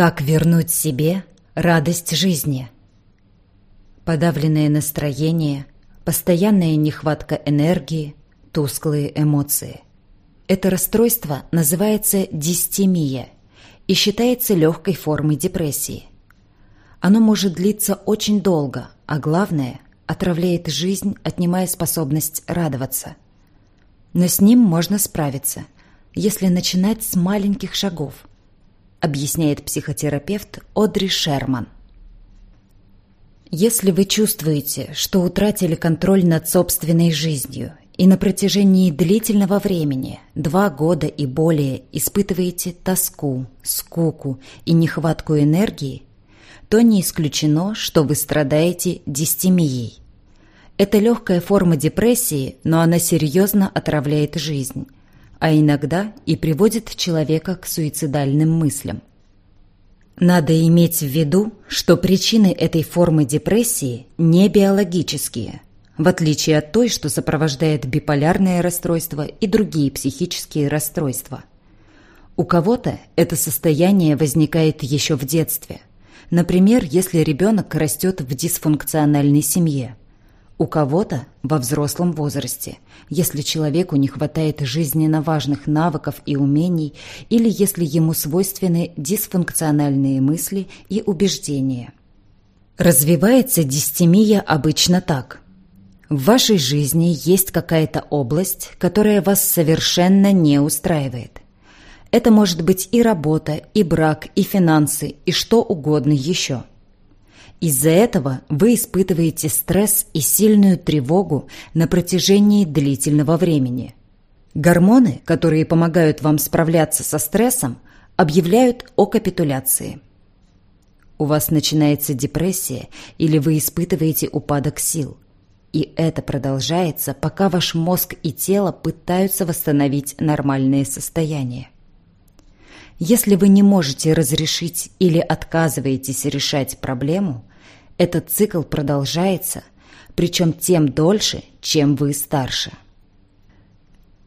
Как вернуть себе радость жизни? Подавленное настроение, постоянная нехватка энергии, тусклые эмоции. Это расстройство называется дистемия и считается легкой формой депрессии. Оно может длиться очень долго, а главное – отравляет жизнь, отнимая способность радоваться. Но с ним можно справиться, если начинать с маленьких шагов – объясняет психотерапевт Одри Шерман. Если вы чувствуете, что утратили контроль над собственной жизнью и на протяжении длительного времени, два года и более, испытываете тоску, скуку и нехватку энергии, то не исключено, что вы страдаете дистемией. Это легкая форма депрессии, но она серьезно отравляет жизнь – а иногда и приводит человека к суицидальным мыслям. Надо иметь в виду, что причины этой формы депрессии не биологические, в отличие от той, что сопровождает биполярное расстройство и другие психические расстройства. У кого-то это состояние возникает еще в детстве. Например, если ребенок растет в дисфункциональной семье – у кого-то во взрослом возрасте, если человеку не хватает жизненно важных навыков и умений, или если ему свойственны дисфункциональные мысли и убеждения. Развивается дистемия обычно так. В вашей жизни есть какая-то область, которая вас совершенно не устраивает. Это может быть и работа, и брак, и финансы, и что угодно еще – из-за этого вы испытываете стресс и сильную тревогу на протяжении длительного времени. Гормоны, которые помогают вам справляться со стрессом, объявляют о капитуляции. У вас начинается депрессия или вы испытываете упадок сил. И это продолжается, пока ваш мозг и тело пытаются восстановить нормальное состояние. Если вы не можете разрешить или отказываетесь решать проблему, этот цикл продолжается, причем тем дольше, чем вы старше.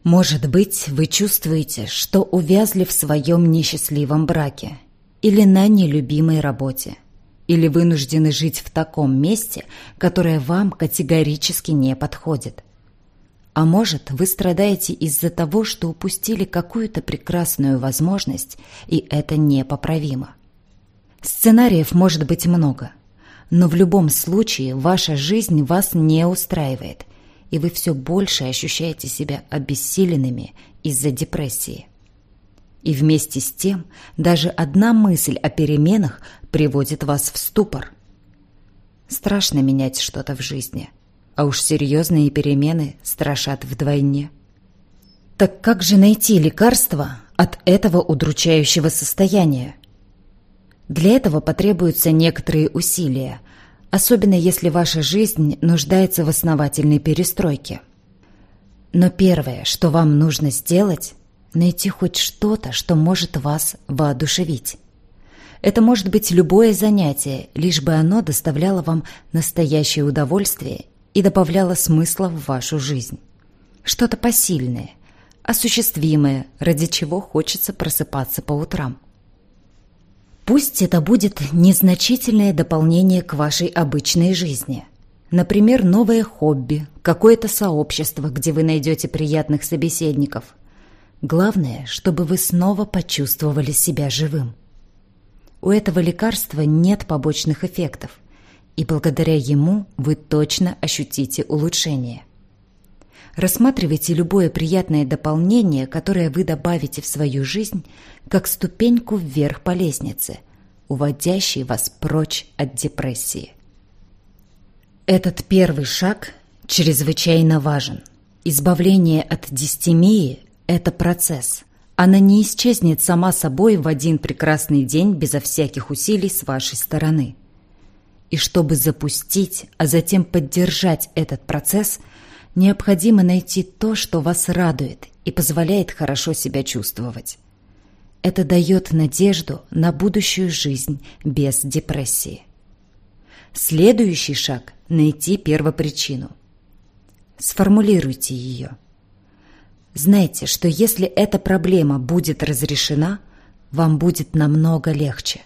Может быть, вы чувствуете, что увязли в своем несчастливом браке или на нелюбимой работе, или вынуждены жить в таком месте, которое вам категорически не подходит. А может, вы страдаете из-за того, что упустили какую-то прекрасную возможность, и это непоправимо. Сценариев может быть много – но в любом случае ваша жизнь вас не устраивает, и вы все больше ощущаете себя обессиленными из-за депрессии. И вместе с тем даже одна мысль о переменах приводит вас в ступор. Страшно менять что-то в жизни, а уж серьезные перемены страшат вдвойне. Так как же найти лекарство от этого удручающего состояния? Для этого потребуются некоторые усилия, особенно если ваша жизнь нуждается в основательной перестройке. Но первое, что вам нужно сделать, найти хоть что-то, что может вас воодушевить. Это может быть любое занятие, лишь бы оно доставляло вам настоящее удовольствие и добавляло смысла в вашу жизнь. Что-то посильное, осуществимое, ради чего хочется просыпаться по утрам. Пусть это будет незначительное дополнение к вашей обычной жизни. Например, новое хобби, какое-то сообщество, где вы найдете приятных собеседников. Главное, чтобы вы снова почувствовали себя живым. У этого лекарства нет побочных эффектов, и благодаря ему вы точно ощутите улучшение. Рассматривайте любое приятное дополнение, которое вы добавите в свою жизнь, как ступеньку вверх по лестнице, уводящей вас прочь от депрессии. Этот первый шаг чрезвычайно важен. Избавление от дистемии – это процесс. Она не исчезнет сама собой в один прекрасный день безо всяких усилий с вашей стороны. И чтобы запустить, а затем поддержать этот процесс – Необходимо найти то, что вас радует и позволяет хорошо себя чувствовать. Это дает надежду на будущую жизнь без депрессии. Следующий шаг – найти первопричину. Сформулируйте ее. Знайте, что если эта проблема будет разрешена, вам будет намного легче.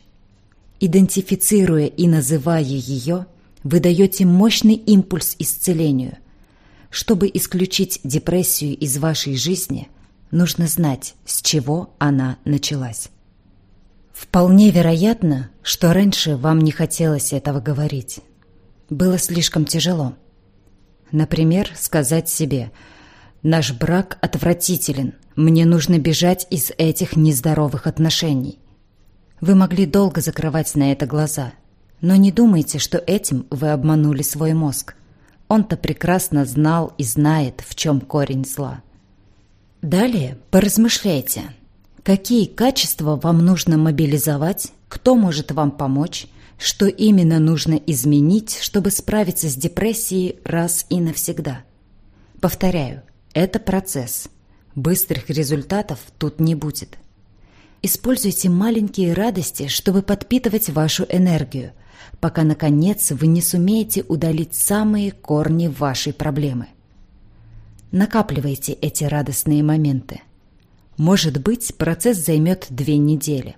Идентифицируя и называя ее, вы даете мощный импульс исцелению. Чтобы исключить депрессию из вашей жизни, нужно знать, с чего она началась. Вполне вероятно, что раньше вам не хотелось этого говорить. Было слишком тяжело. Например, сказать себе «Наш брак отвратителен, мне нужно бежать из этих нездоровых отношений». Вы могли долго закрывать на это глаза, но не думайте, что этим вы обманули свой мозг. Он-то прекрасно знал и знает, в чем корень зла. Далее поразмышляйте, какие качества вам нужно мобилизовать, кто может вам помочь, что именно нужно изменить, чтобы справиться с депрессией раз и навсегда. Повторяю, это процесс. Быстрых результатов тут не будет. Используйте маленькие радости, чтобы подпитывать вашу энергию, пока, наконец, вы не сумеете удалить самые корни вашей проблемы. Накапливайте эти радостные моменты. Может быть, процесс займет две недели,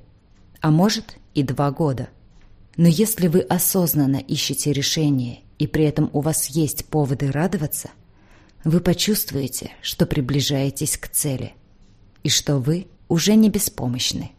а может и два года. Но если вы осознанно ищете решение и при этом у вас есть поводы радоваться, вы почувствуете, что приближаетесь к цели и что вы уже не беспомощны.